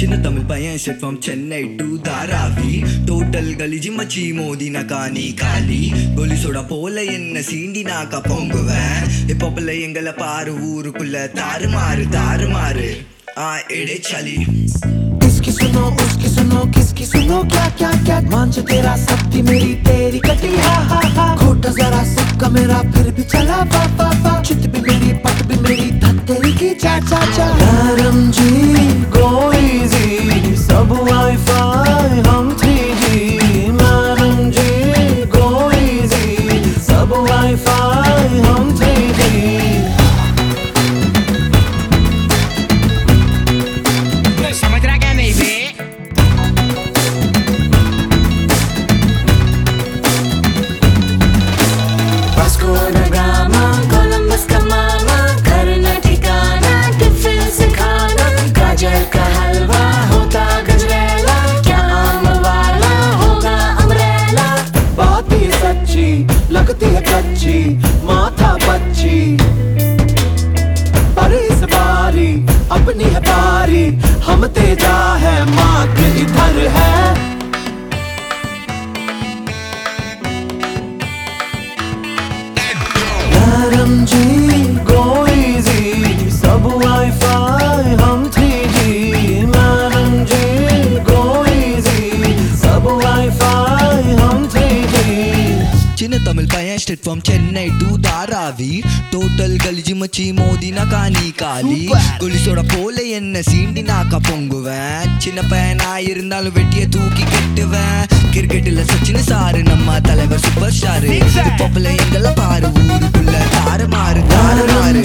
சின்ன தமிழ் பையன் shed from Chennai to Dharavi total கலிஜி மச்சி மோதின காணி காலி கோலி சோடா போல என்ன சீண்டினாக்கா பொங்குவேன் இப்போ பிள்ளை எங்களை பாரு ஊருக்குள்ள தாறுமாறு தாறுமாறு ஆ எடே சலி इसकी सुनो उसकी सुनो किसकी सुनो क्या क्या क्या मांझ तेरा सबकी मेरी तेरी कटी हा हा हा खोटा जरा सबका मेरा फिर भी चला वा वा वा चित भी मेरी पट भी ठिकाना टिफ़िन से का हलवा होता गजरेला क्या वाला होगा बात ही सच्ची लगती है कच्ची नरम जी गो इजी सब वाईफाई हम 3G madam ji go easy सब वाईफाई हम 3G சின்ன தமிழ் பையன் ஸ்டேட் ஃப்ரம் சென்னை டு தாவி டோட்டல் கழிச்சு மச்சி மோதினா காணி காலி. கொலிசோட போல என்ன சீண்டினாக்கா பொங்குவேன். சின்ன பையனா இருந்தாலும் வெட்டிய தூக்கி கட்டுவேன். கிரிக்கெட்டில் சச்சின் சாரு நம்ம தலைவர் சூப்பர் ஸ்டாரு பாப்புல எங்கெல்லாம் பாரு ஊருக்குள்ள தாறு மாறு தார மாறு.